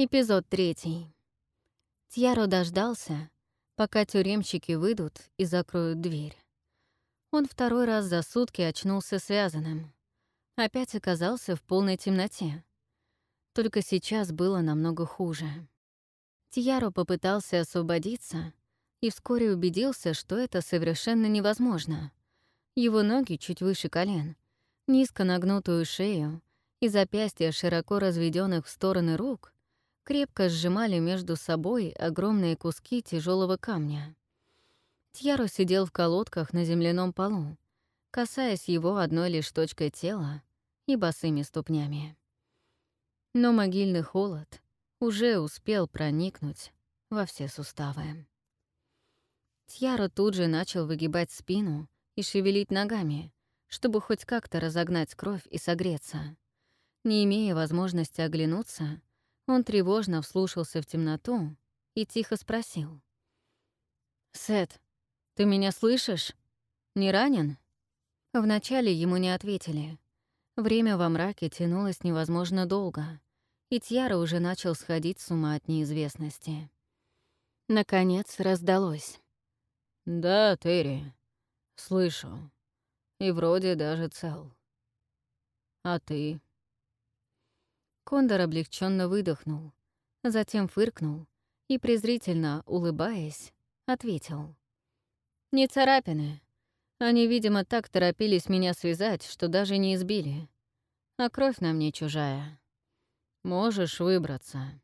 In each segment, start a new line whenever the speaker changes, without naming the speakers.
Эпизод третий. Тьяро дождался, пока тюремщики выйдут и закроют дверь. Он второй раз за сутки очнулся связанным. Опять оказался в полной темноте. Только сейчас было намного хуже. Тьяро попытался освободиться и вскоре убедился, что это совершенно невозможно. Его ноги чуть выше колен, низко нагнутую шею и запястья широко разведенных в стороны рук крепко сжимали между собой огромные куски тяжелого камня. Тьяро сидел в колодках на земляном полу, касаясь его одной лишь точкой тела и босыми ступнями. Но могильный холод уже успел проникнуть во все суставы. Тьяро тут же начал выгибать спину и шевелить ногами, чтобы хоть как-то разогнать кровь и согреться. Не имея возможности оглянуться, он тревожно вслушался в темноту и тихо спросил. «Сет, ты меня слышишь? Не ранен?» Вначале ему не ответили. Время во мраке тянулось невозможно долго, и Тьяра уже начал сходить с ума от неизвестности. Наконец раздалось.
«Да, Терри, слышу. И вроде даже цел. А ты?»
Кондор облегченно выдохнул, затем фыркнул и, презрительно улыбаясь, ответил. «Не царапины. Они, видимо, так торопились меня связать, что даже не избили. А кровь на мне чужая. Можешь выбраться».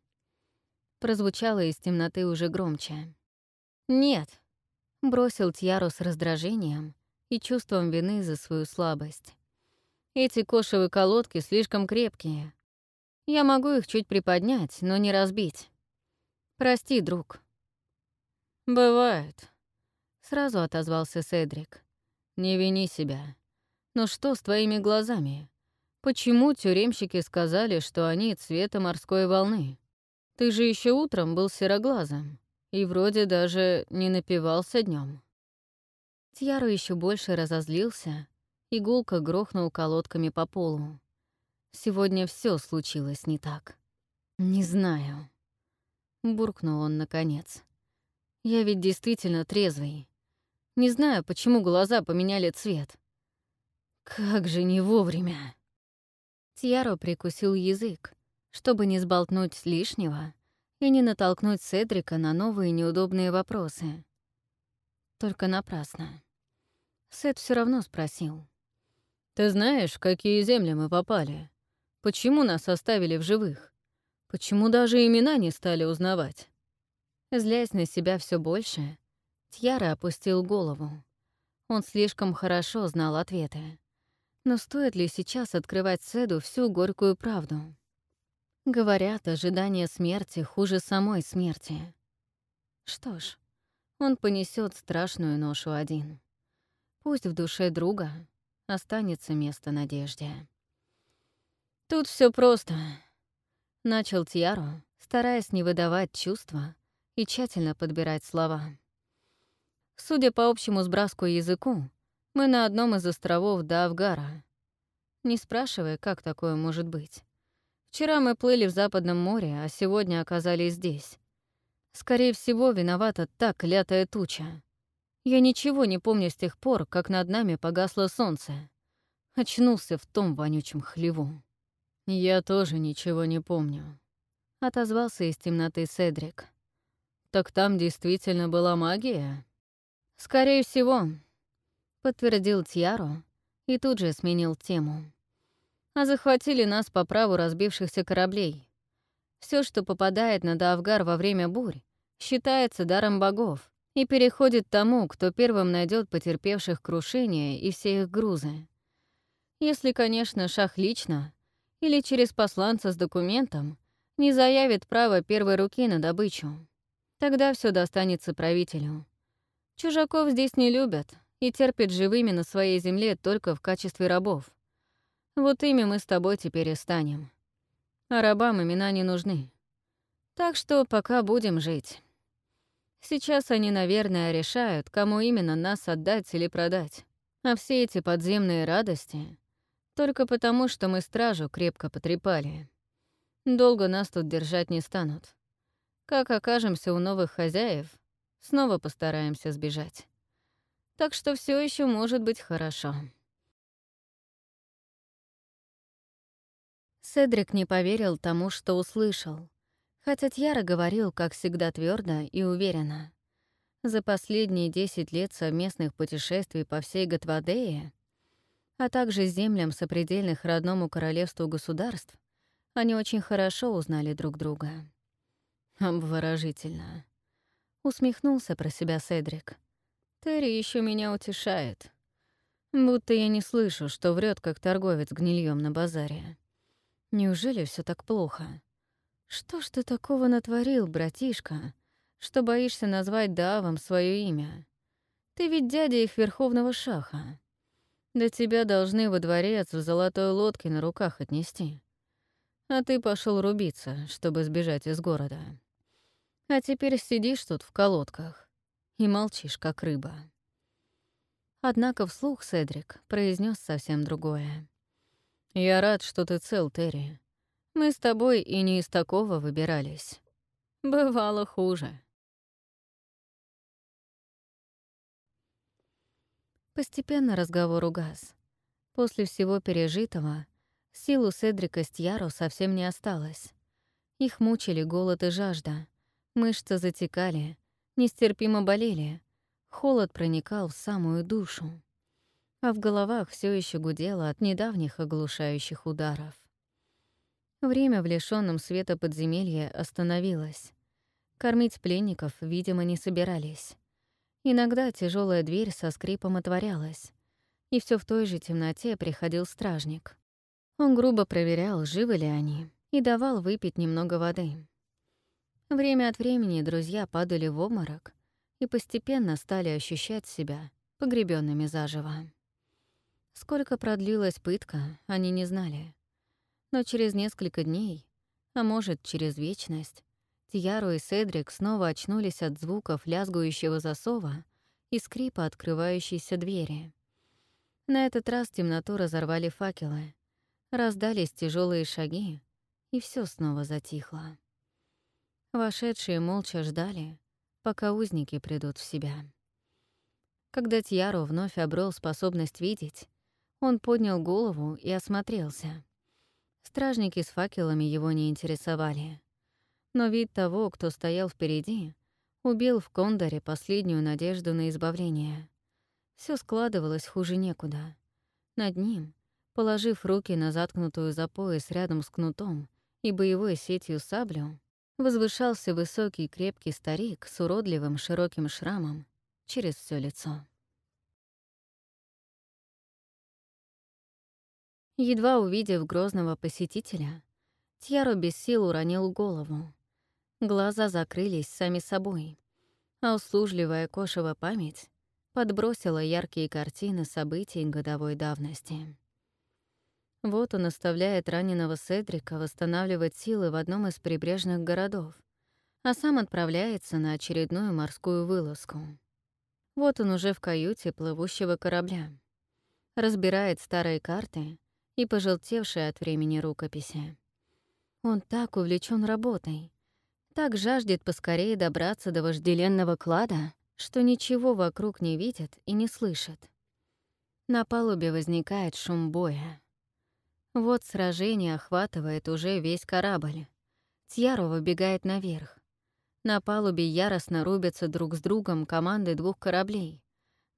Прозвучало из темноты уже громче. «Нет», — бросил Тьяру с раздражением и чувством вины за свою слабость. «Эти кошевые колодки слишком крепкие, я могу их чуть приподнять, но не разбить. Прости, друг.
Бывает.
Сразу отозвался Седрик.
Не вини себя. Но что с твоими глазами? Почему тюремщики сказали, что они цвета морской волны? Ты же еще утром был сероглазым и вроде даже не напивался днем.
Тьяру еще больше разозлился и гулко грохнул колодками по полу. Сегодня все случилось не так. Не знаю. Буркнул он наконец. Я ведь действительно трезвый. Не знаю, почему глаза поменяли цвет. Как же не вовремя. Тьяро прикусил язык, чтобы не сболтнуть лишнего и не натолкнуть Седрика на новые неудобные вопросы. Только напрасно. Сет все равно спросил.
«Ты знаешь, в какие земли мы попали?» Почему нас оставили в живых? Почему даже имена не стали узнавать?
Злясь на себя все больше, Тьяра опустил голову. Он слишком хорошо знал ответы. Но стоит ли сейчас открывать Седу всю горькую правду? Говорят, ожидание смерти хуже самой смерти. Что ж, он понесет страшную ношу один. Пусть в душе друга останется место надежде. «Тут все просто», — начал Тьяро, стараясь не выдавать чувства и тщательно подбирать слова. «Судя по общему сбраску языку, мы на одном из островов Давгара. Не спрашивая, как такое может быть. Вчера мы плыли в Западном море, а сегодня оказались здесь. Скорее всего, виновата та клятая туча. Я ничего не помню с тех пор, как над нами погасло солнце. Очнулся в том вонючем хлеву.
«Я тоже ничего не помню», —
отозвался из темноты Седрик.
«Так там действительно была магия?»
«Скорее всего», — подтвердил Тьяро и тут же сменил тему. «А захватили нас по праву разбившихся кораблей. Все, что попадает на Давгар во время бурь, считается даром богов и переходит тому, кто первым найдет потерпевших крушение и все их грузы. Если, конечно, Шах лично или через посланца с документом не заявит право первой руки на добычу. Тогда все достанется правителю. Чужаков здесь не любят и терпят живыми на своей земле только в качестве рабов. Вот ими мы с тобой теперь и станем. А рабам имена не нужны. Так что пока будем жить. Сейчас они, наверное, решают, кому именно нас отдать или продать. А все эти подземные радости только потому, что мы стражу крепко потрепали.
Долго нас тут держать не станут. Как окажемся у новых хозяев, снова постараемся сбежать. Так что все еще может быть хорошо.
Седрик не поверил тому, что услышал, хотя Тьяра говорил, как всегда, твердо и уверенно. За последние десять лет совместных путешествий по всей Готвадее, а также землям сопредельных родному королевству государств, они очень хорошо узнали друг друга. Обворожительно. Усмехнулся про себя Седрик. Терри еще меня утешает. Будто я не слышу, что врет, как торговец гнильем на базаре. Неужели все так плохо? Что ж ты такого натворил, братишка, что боишься назвать Давом свое имя? Ты ведь дядя их верховного шаха. До тебя должны во дворец в золотой лодке на руках отнести. А ты пошел рубиться, чтобы сбежать из города. А теперь сидишь тут в колодках и молчишь, как рыба. Однако вслух Седрик произнес совсем другое. «Я рад, что ты цел, Терри. Мы с тобой и не из такого выбирались. Бывало хуже». Постепенно разговор угас. После всего пережитого сил у Седрика с Тьяро совсем не осталось. Их мучили голод и жажда, Мышцы затекали, нестерпимо болели, холод проникал в самую душу, а в головах все еще гудело от недавних оглушающих ударов. Время в лишённом света подземелья остановилось. Кормить пленников, видимо, не собирались. Иногда тяжелая дверь со скрипом отворялась, и все в той же темноте приходил стражник. Он грубо проверял, живы ли они, и давал выпить немного воды. Время от времени друзья падали в обморок и постепенно стали ощущать себя погребенными заживо. Сколько продлилась пытка, они не знали. Но через несколько дней, а может, через вечность, Тьяру и Седрик снова очнулись от звуков лязгующего засова и скрипа открывающейся двери. На этот раз темноту разорвали факелы, раздались тяжелые шаги, и все снова затихло. Вошедшие молча ждали, пока узники придут в себя. Когда Тьяро вновь обрел способность видеть, он поднял голову и осмотрелся. Стражники с факелами его не интересовали. Но вид того, кто стоял впереди, убил в Кондоре последнюю надежду на избавление. Все складывалось хуже некуда. Над ним, положив руки на заткнутую за пояс рядом с кнутом и боевой сетью саблю, возвышался высокий крепкий старик с уродливым широким шрамом через все лицо. Едва увидев грозного посетителя, Тьяро без сил уронил голову. Глаза закрылись сами собой, а услужливая кошева память подбросила яркие картины событий годовой давности. Вот он оставляет раненого Седрика восстанавливать силы в одном из прибрежных городов, а сам отправляется на очередную морскую вылазку. Вот он уже в каюте плывущего корабля. Разбирает старые карты и пожелтевшие от времени рукописи. Он так увлечен работой, так жаждет поскорее добраться до вожделенного клада, что ничего вокруг не видит и не слышит. На палубе возникает шум боя. Вот сражение охватывает уже весь корабль. Тьяро выбегает наверх. На палубе яростно рубятся друг с другом команды двух кораблей,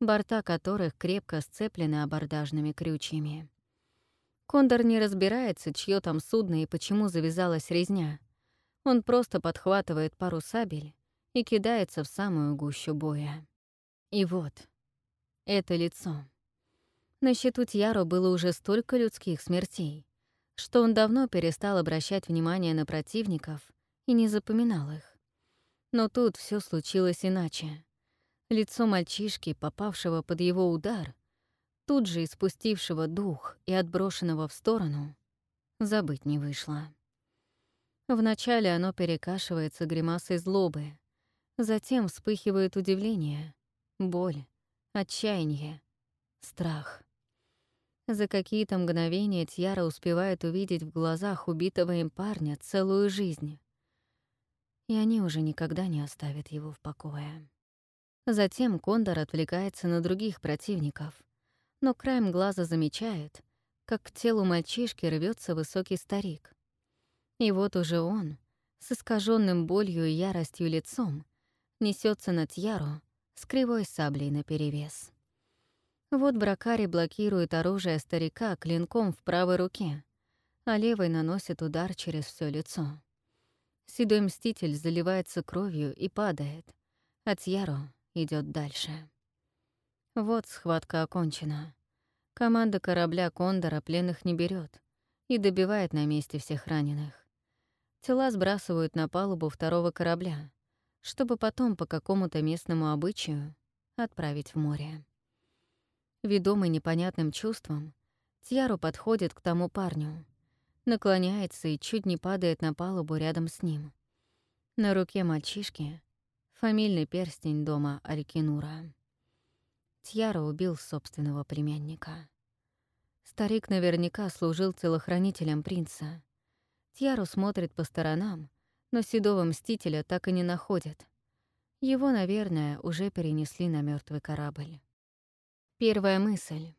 борта которых крепко сцеплены абордажными крючьями. Кондор не разбирается, чье там судно и почему завязалась резня. Он просто подхватывает пару сабель и кидается в самую гущу боя. И вот, это лицо. На счету Тьяро было уже столько людских смертей, что он давно перестал обращать внимание на противников и не запоминал их. Но тут все случилось иначе. Лицо мальчишки, попавшего под его удар, тут же испустившего дух и отброшенного в сторону, забыть не вышло. Вначале оно перекашивается гримасой злобы, затем вспыхивает удивление, боль, отчаяние, страх. За какие-то мгновения Тьяра успевает увидеть в глазах убитого им парня целую жизнь. И они уже никогда не оставят его в покое. Затем Кондор отвлекается на других противников, но краем глаза замечает, как к телу мальчишки рвется высокий старик. И вот уже он, с искаженным болью и яростью лицом, несется на Тьяру с кривой саблей наперевес. Вот Бракари блокирует оружие старика клинком в правой руке, а левой наносит удар через все лицо. Седой мститель заливается кровью и падает, а Тьяро идет дальше. Вот схватка окончена. Команда корабля Кондора пленных не берет и добивает на месте всех раненых. Тела сбрасывают на палубу второго корабля, чтобы потом по какому-то местному обычаю отправить в море. Ведомый непонятным чувством, Тьяру подходит к тому парню, наклоняется и чуть не падает на палубу рядом с ним. На руке мальчишки — фамильный перстень дома Алькинура. Тьяра убил собственного племянника. Старик наверняка служил телохранителем принца. Тьяру смотрит по сторонам, но седого мстителя так и не находят. Его, наверное, уже перенесли на мертвый корабль. Первая мысль.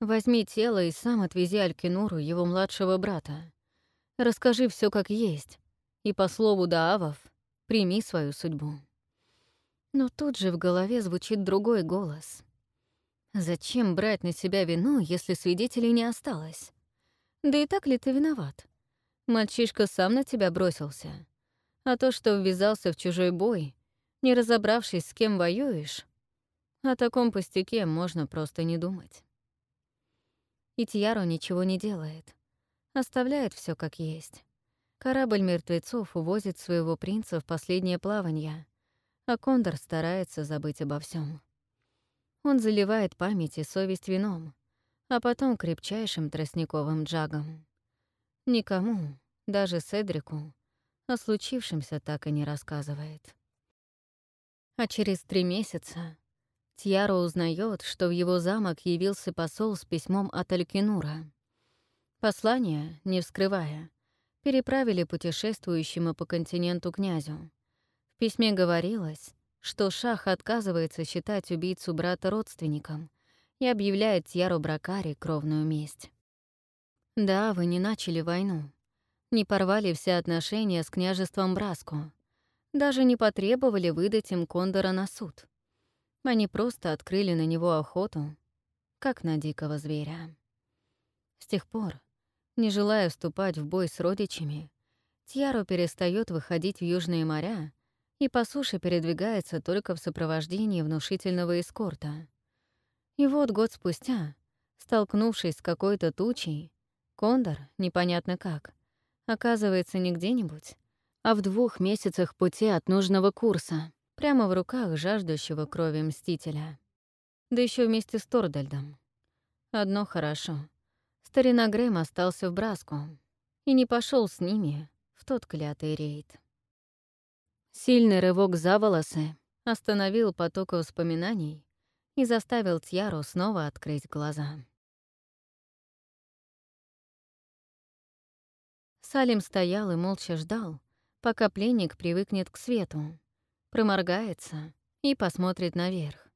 Возьми тело и сам отвези Алькинуру, его младшего брата. Расскажи все как есть, и по слову Даавов прими свою судьбу. Но тут же в голове звучит другой голос. Зачем брать на себя вину, если свидетелей не осталось? Да и так ли ты виноват? Мальчишка сам на тебя бросился. А то, что ввязался в чужой бой, не разобравшись, с кем воюешь, о таком пустяке можно просто не думать. И Тьяро ничего не делает. Оставляет все как есть. Корабль мертвецов увозит своего принца в последнее плавание, а Кондор старается забыть обо всем. Он заливает память и совесть вином, а потом крепчайшим тростниковым джагом. Никому, даже Седрику, о случившемся так и не рассказывает. А через три месяца Тьяро узнает, что в его замок явился посол с письмом от Алькинура. Послание, не вскрывая, переправили путешествующему по континенту князю. В письме говорилось, что Шах отказывается считать убийцу брата родственником и объявляет Тьяру Бракари кровную месть. Да, вы не начали войну, не порвали все отношения с княжеством Браску, даже не потребовали выдать им Кондора на суд. Они просто открыли на него охоту, как на дикого зверя. С тех пор, не желая вступать в бой с родичами, Тьяро перестает выходить в южные моря и по суше передвигается только в сопровождении внушительного эскорта. И вот год спустя, столкнувшись с какой-то тучей, Кондор, непонятно как, оказывается не где-нибудь, а в двух месяцах пути от нужного курса прямо в руках жаждущего крови Мстителя. Да еще вместе с Тордальдом. Одно хорошо. Старина Грэм остался в Браску и не пошел с ними в тот клятый рейд. Сильный рывок за волосы остановил поток воспоминаний и заставил Тьяру снова открыть глаза. Салим стоял и молча ждал, пока пленник привыкнет к свету, проморгается и посмотрит наверх.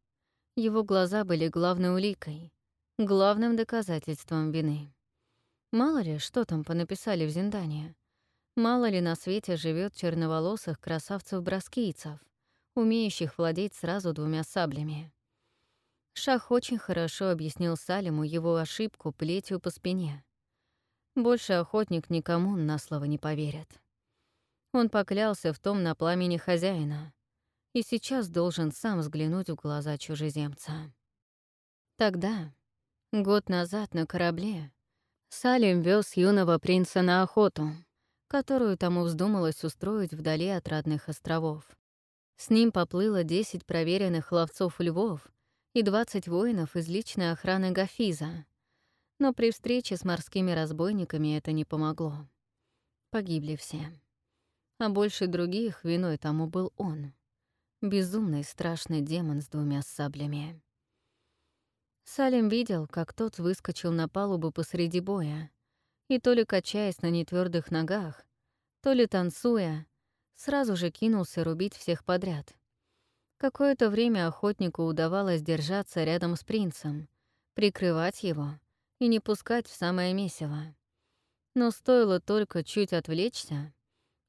Его глаза были главной уликой, главным доказательством вины. Мало ли, что там понаписали в Зиндане. Мало ли на свете живет черноволосых красавцев-броскийцев, умеющих владеть сразу двумя саблями. Шах очень хорошо объяснил Салиму его ошибку плетью по спине. Больше охотник никому на слово не поверит. Он поклялся в том на пламени хозяина и сейчас должен сам взглянуть в глаза чужеземца. Тогда, год назад на корабле, Салим вез юного принца на охоту, которую тому вздумалось устроить вдали от родных островов. С ним поплыло 10 проверенных ловцов львов и 20 воинов из личной охраны Гафиза. Но при встрече с морскими разбойниками это не помогло. Погибли все. А больше других виной тому был он — Безумный страшный демон с двумя саблями. Салим видел, как тот выскочил на палубу посреди боя, и то ли качаясь на нетвёрдых ногах, то ли танцуя, сразу же кинулся рубить всех подряд. Какое-то время охотнику удавалось держаться рядом с принцем, прикрывать его и не пускать в самое месиво. Но стоило только чуть отвлечься,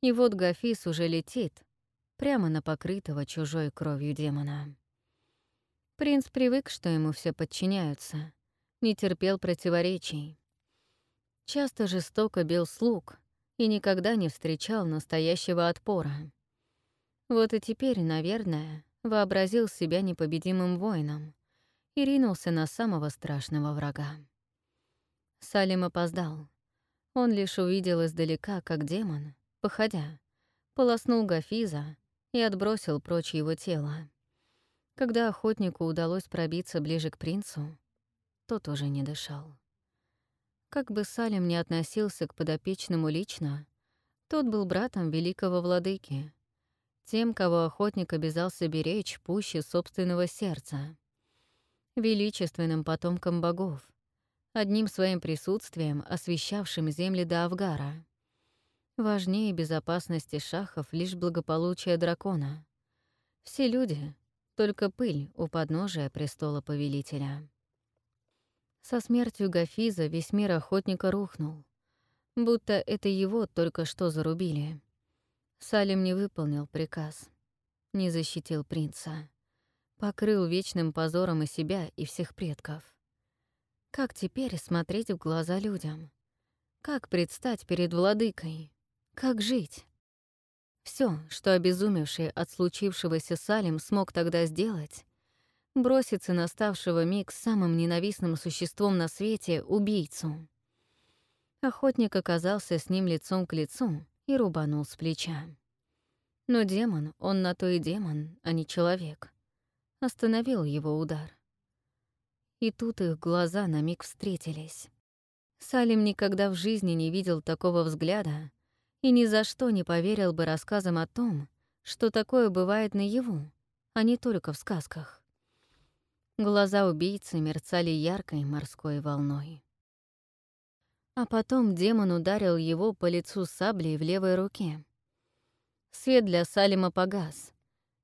и вот Гафис уже летит прямо на покрытого чужой кровью демона. Принц привык, что ему все подчиняются, не терпел противоречий. Часто жестоко бил слуг и никогда не встречал настоящего отпора. Вот и теперь, наверное, вообразил себя непобедимым воином и ринулся на самого страшного врага. Салим опоздал. Он лишь увидел издалека, как демон, походя, полоснул Гафиза и отбросил прочь его тело. Когда охотнику удалось пробиться ближе к принцу, тот уже не дышал. Как бы Салим не относился к подопечному лично, тот был братом великого владыки, тем, кого охотник обязался беречь пуще собственного сердца, величественным потомком богов, одним своим присутствием освещавшим земли до Авгара. Важнее безопасности шахов лишь благополучие дракона. Все люди только пыль у подножия престола повелителя. Со смертью Гафиза весь мир охотника рухнул, будто это его только что зарубили. Салим не выполнил приказ, не защитил принца, покрыл вечным позором и себя, и всех предков. Как теперь смотреть в глаза людям? Как предстать перед владыкой? Как жить? Все, что обезумевший от случившегося Салим смог тогда сделать, броситься на ставшего миг самым ненавистным существом на свете — убийцу. Охотник оказался с ним лицом к лицу и рубанул с плеча. Но демон, он на то и демон, а не человек, остановил его удар. И тут их глаза на миг встретились. Салим никогда в жизни не видел такого взгляда, и ни за что не поверил бы рассказам о том, что такое бывает наяву, а не только в сказках. Глаза убийцы мерцали яркой морской волной. А потом демон ударил его по лицу саблей в левой руке. Свет для Салима погас,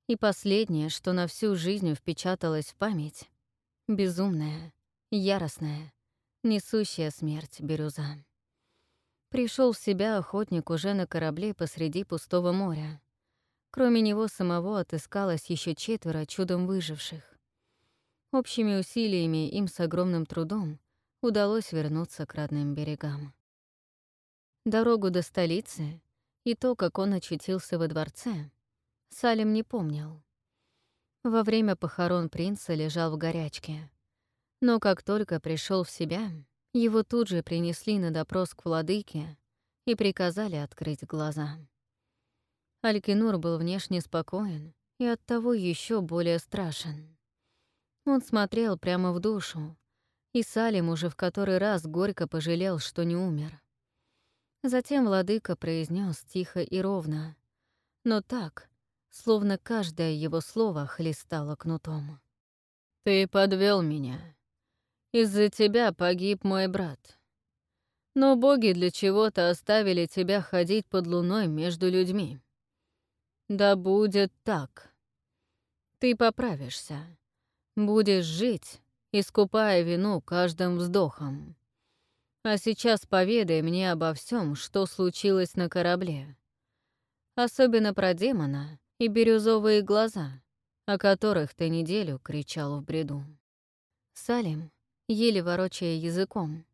и последнее, что на всю жизнь впечаталось в память — безумная, яростная, несущая смерть бирюза. Пришел в себя охотник уже на корабле посреди пустого моря. Кроме него самого отыскалось еще четверо чудом выживших. Общими усилиями им с огромным трудом удалось вернуться к родным берегам. Дорогу до столицы и то, как он очутился во дворце, Салим не помнил. Во время похорон принца лежал в горячке. Но как только пришел в себя, его тут же принесли на допрос к владыке и приказали открыть глаза. Алькинур был внешне спокоен и оттого еще более страшен. Он смотрел прямо в душу, и Салим уже в который раз горько пожалел, что не умер. Затем владыка произнес тихо и ровно, но так, словно каждое его слово хлестало кнутом. «Ты подвел меня. Из-за тебя погиб мой брат. Но боги для чего-то оставили тебя ходить под луной между людьми. Да будет так. Ты поправишься. Будешь жить, искупая вину каждым вздохом. А сейчас поведай мне обо всем, что случилось на корабле. Особенно про демона и бирюзовые глаза, о которых ты неделю кричал в бреду. Салим, еле ворочая языком,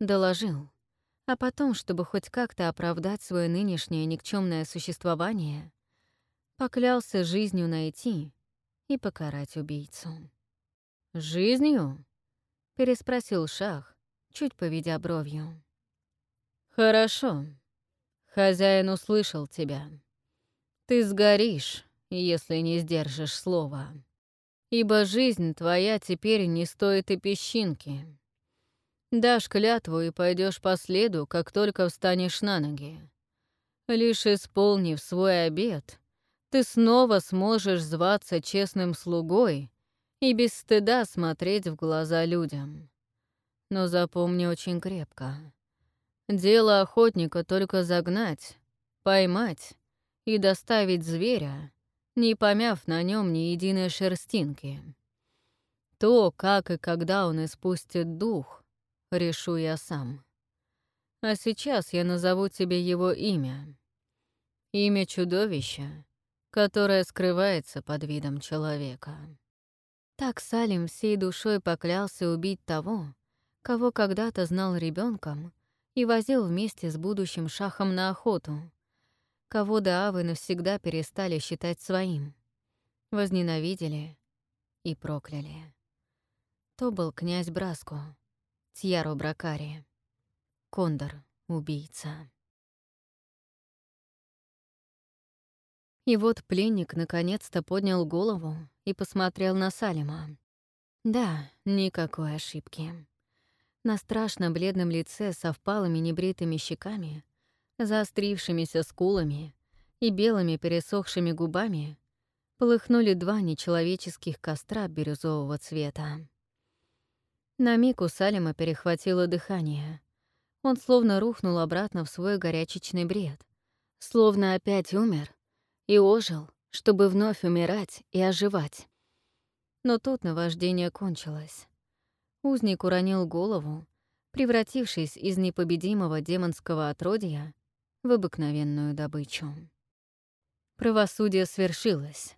доложил. А потом, чтобы хоть как-то оправдать свое нынешнее никчемное существование, поклялся жизнью найти и покарать убийцу. «Жизнью?» — переспросил Шах, чуть поведя бровью. «Хорошо. Хозяин услышал тебя. Ты сгоришь, если не сдержишь слова» ибо жизнь твоя теперь не стоит и песчинки. Дашь клятву и пойдешь по следу, как только встанешь на ноги. Лишь исполнив свой обет, ты снова сможешь зваться честным слугой
и без стыда смотреть в глаза людям. Но запомни очень крепко. Дело охотника только загнать, поймать и доставить зверя, не помяв на нем ни единой шерстинки. То, как и когда он испустит дух, решу я сам. А сейчас я назову тебе его имя. Имя чудовища, которое скрывается под видом человека.
Так Салим всей душой поклялся убить того, кого когда-то знал ребенком и возил вместе с будущим шахом на охоту, кого Даавы навсегда перестали считать своим, возненавидели и прокляли. То был князь Браско, Тьяро Бракари, Кондор, убийца. И вот пленник наконец-то поднял голову и посмотрел на Салима. Да, никакой ошибки. На страшно бледном лице со впалыми небритыми щеками, заострившимися скулами и белыми пересохшими губами полыхнули два нечеловеческих костра бирюзового цвета. На миг у Салима перехватило дыхание. Он словно рухнул обратно в свой горячечный бред, словно опять умер и ожил, чтобы вновь умирать и оживать. Но тут наваждение кончилось. Узник уронил голову, превратившись из непобедимого демонского отродья в обыкновенную добычу. Правосудие свершилось.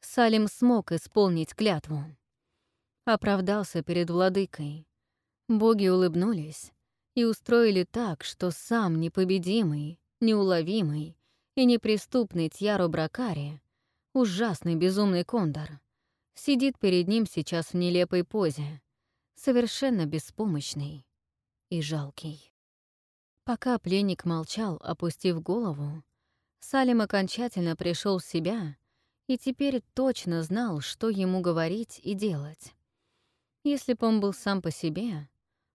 Салим смог исполнить клятву. Оправдался перед владыкой. Боги улыбнулись и устроили так, что сам непобедимый, неуловимый и неприступный Тьяро Бракари, ужасный безумный кондор, сидит перед ним сейчас в нелепой позе, совершенно беспомощный и жалкий. Пока пленник молчал, опустив голову, Салим окончательно пришел в себя и теперь точно знал, что ему говорить и делать. Если бы он был сам по себе,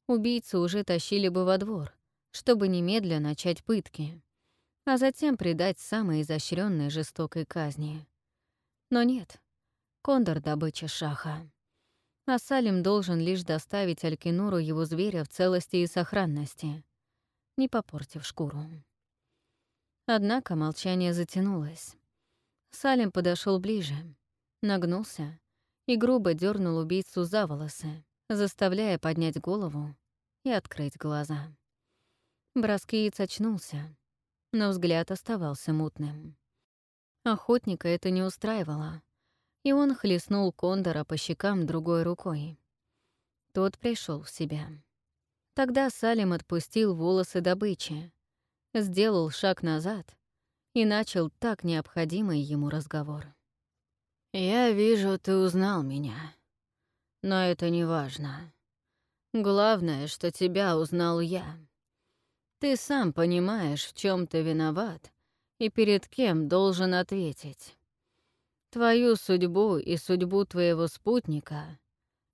убийцу уже тащили бы во двор, чтобы немедленно начать пытки, а затем предать самой изощренной жестокой казни. Но нет, Кондор — добыча шаха а Салим должен лишь доставить Алькинуру его зверя в целости и сохранности, не попортив шкуру. Однако молчание затянулось. Салим подошел ближе, нагнулся и грубо дернул убийцу за волосы, заставляя поднять голову и открыть глаза. Броскиец очнулся, но взгляд оставался мутным. Охотника это не устраивало и он хлестнул Кондора по щекам другой рукой. Тот пришел в себя. Тогда Салим отпустил волосы добычи, сделал шаг назад и начал так необходимый ему разговор. «Я вижу, ты узнал меня. Но это не важно. Главное, что тебя узнал я. Ты сам понимаешь, в чем ты виноват и перед кем должен ответить. Твою судьбу и судьбу твоего спутника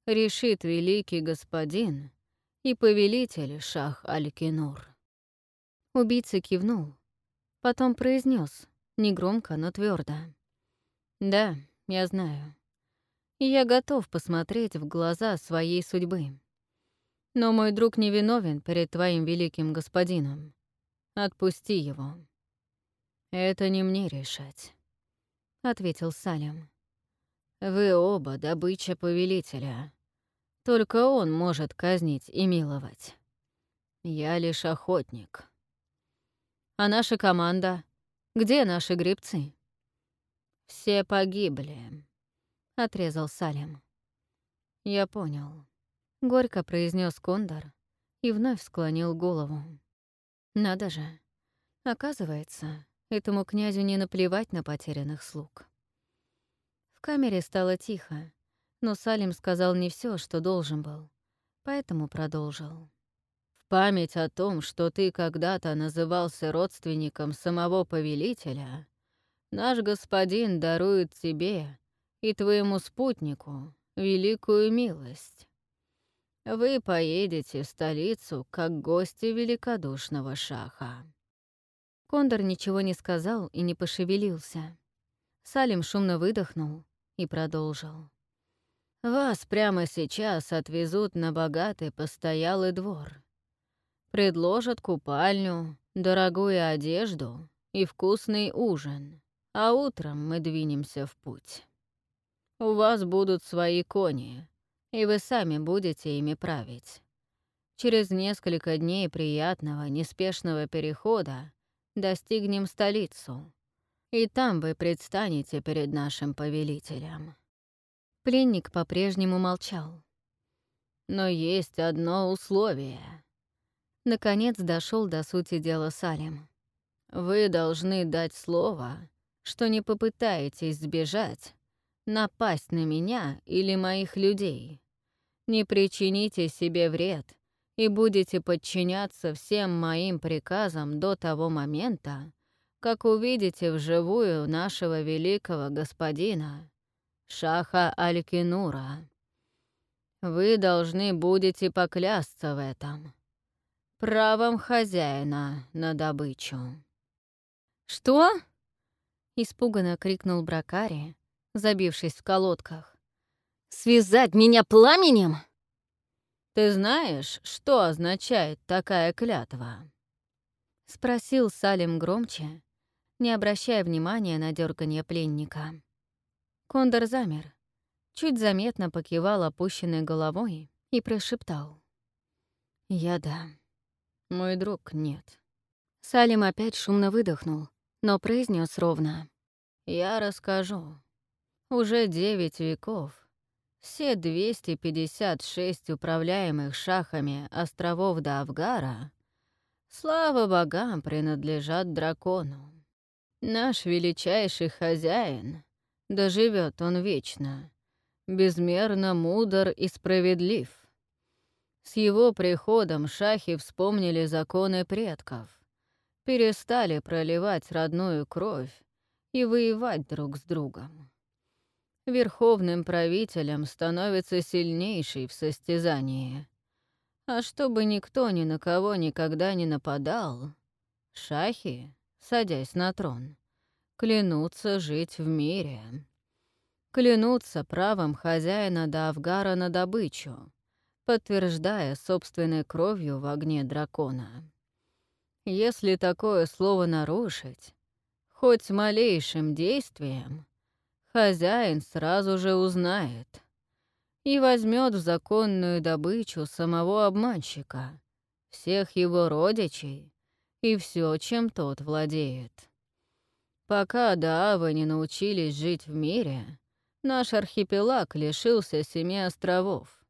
решит великий господин и повелитель Шах Аль-Кинур. Убийца кивнул, потом произнес, негромко, но твердо: «Да, я знаю. Я готов посмотреть в глаза своей судьбы. Но мой друг невиновен перед твоим великим господином. Отпусти его. Это не мне решать». — ответил Салем. «Вы оба добыча повелителя. Только он может казнить и миловать. Я лишь охотник. А наша команда? Где наши грибцы?» «Все погибли», — отрезал Салем. «Я понял», — горько произнес Кондор и вновь склонил голову. «Надо же. Оказывается, Этому князю не наплевать на потерянных слуг. В камере стало тихо, но Салим сказал не все, что должен был, поэтому продолжил. «В память о том, что ты когда-то назывался родственником самого повелителя, наш господин дарует тебе и твоему спутнику великую милость. Вы поедете в столицу как гости великодушного шаха. Кондор ничего не сказал и не пошевелился. Салим шумно выдохнул и продолжил.
Вас прямо сейчас отвезут на богатый постоялый двор. Предложат купальню, дорогую одежду и вкусный ужин, а утром мы двинемся в путь. У вас будут свои кони, и вы сами будете ими править. Через несколько дней приятного, неспешного перехода достигнем столицу, и там вы предстанете перед нашим повелителем.
Пленник по-прежнему молчал.
Но есть одно условие.
Наконец дошел до сути дела Салим.
Вы должны дать слово, что не попытаетесь сбежать, напасть на меня или моих людей. Не причините себе вред и будете подчиняться всем моим приказам до того момента, как увидите вживую нашего великого господина, Шаха Алькинура. Вы должны будете поклясться в этом. Правом хозяина на добычу.
«Что?» — испуганно крикнул Бракари, забившись в колодках. «Связать меня пламенем?»
«Ты знаешь, что означает такая клятва?»
— спросил Салим громче, не обращая внимания на дергание пленника. Кондор замер, чуть заметно покивал опущенной головой и прошептал. «Я да. Мой друг нет». Салим опять шумно выдохнул, но произнес ровно.
«Я расскажу. Уже девять веков все 256 управляемых шахами островов Давгара, слава богам, принадлежат дракону. Наш величайший хозяин да живет он вечно, безмерно мудр и справедлив. С его приходом шахи вспомнили законы предков, перестали проливать родную кровь и воевать друг с другом. Верховным правителем становится сильнейший в состязании. А чтобы никто ни на кого никогда не нападал, шахи, садясь на трон, клянутся жить в мире. Клянутся правом хозяина Давгара на добычу, подтверждая собственной кровью в огне дракона. Если такое слово нарушить, хоть малейшим действием, хозяин сразу же узнает и возьмет в законную добычу самого обманщика, всех его родичей и все, чем тот владеет. Пока Даавы не научились жить в мире, наш архипелаг лишился семи островов.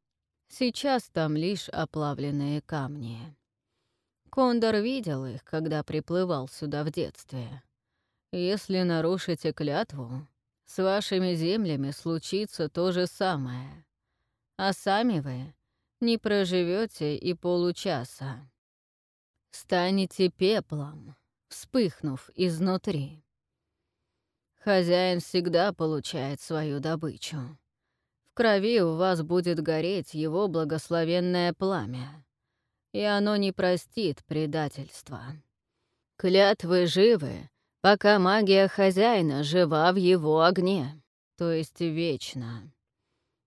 Сейчас там лишь оплавленные камни. Кондор видел их, когда приплывал сюда в детстве. Если нарушите клятву, с вашими землями случится то же самое. А сами вы не проживете и получаса. Станете пеплом, вспыхнув изнутри. Хозяин всегда получает свою добычу. В крови у вас будет гореть его благословенное пламя, и оно не простит предательства. Клятвы живы, пока магия хозяина жива в его огне, то есть вечно.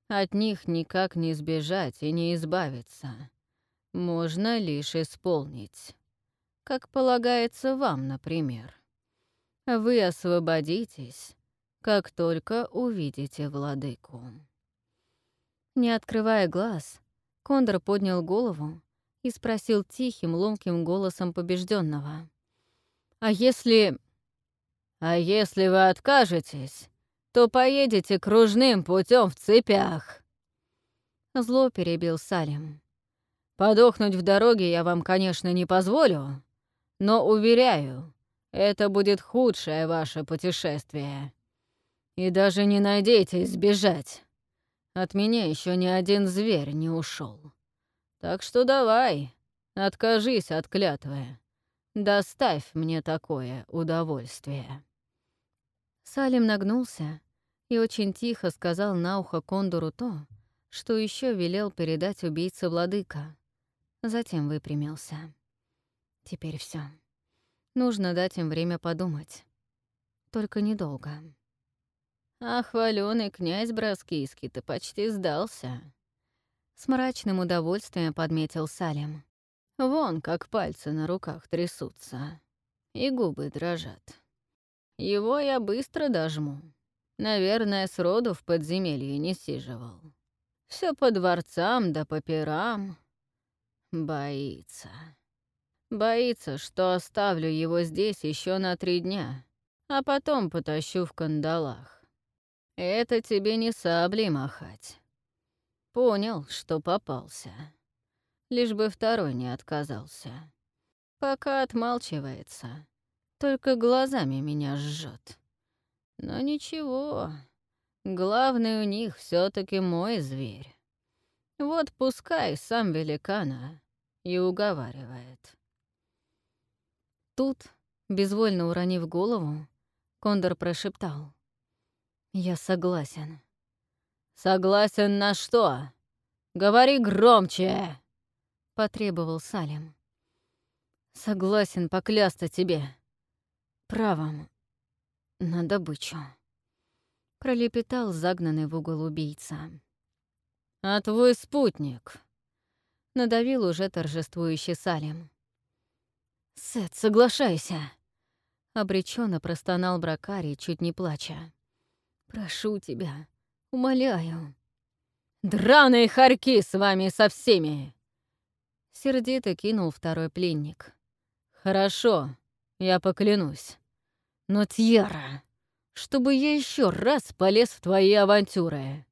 От них никак не сбежать и не избавиться. Можно лишь исполнить. Как полагается вам, например. Вы освободитесь, как только увидите владыку».
Не открывая глаз, Кондор поднял голову и спросил тихим, ломким голосом побежденного: «А если...»
«А если вы откажетесь, то поедете кружным путем в цепях!»
Зло перебил Салим.
«Подохнуть в дороге я вам, конечно, не позволю, но, уверяю, это будет худшее ваше путешествие. И даже не надейтесь сбежать. От меня еще ни один зверь не ушел. Так что давай, откажись от клятвы. Доставь мне такое удовольствие».
Салим нагнулся и очень тихо сказал на ухо Кондору то, что еще велел передать убийце владыка. Затем выпрямился. Теперь все. Нужно дать им время подумать. Только недолго.
А хваленый князь Броскийский-то почти сдался. С мрачным удовольствием подметил Салем. Вон как пальцы на руках трясутся. И губы дрожат. Его я быстро дожму. Наверное, сроду в подземелье не сиживал. Все по дворцам да по пирам. Боится. Боится, что оставлю его здесь еще на три дня, а потом потащу в кандалах. Это тебе не саблей махать. Понял, что попался. Лишь бы второй не отказался. Пока отмалчивается, только глазами меня жжет. Но ничего, главный у них все таки мой зверь. Вот пускай сам великана и уговаривает.
Тут, безвольно уронив голову, Кондор прошептал. «Я согласен».
«Согласен на что? Говори громче!»
— потребовал Салем. «Согласен поклясться тебе. Правом на добычу», — пролепетал загнанный в угол убийца.
«А твой спутник?»
— надавил уже торжествующий Салем. «Сет, соглашайся!» — обреченно простонал Бракари, чуть не плача. «Прошу тебя, умоляю».
«Драные хорьки с вами со всеми!»
Сердито кинул второй пленник.
«Хорошо, я поклянусь. Но, Тьяра, чтобы я еще раз полез в твои авантюры!»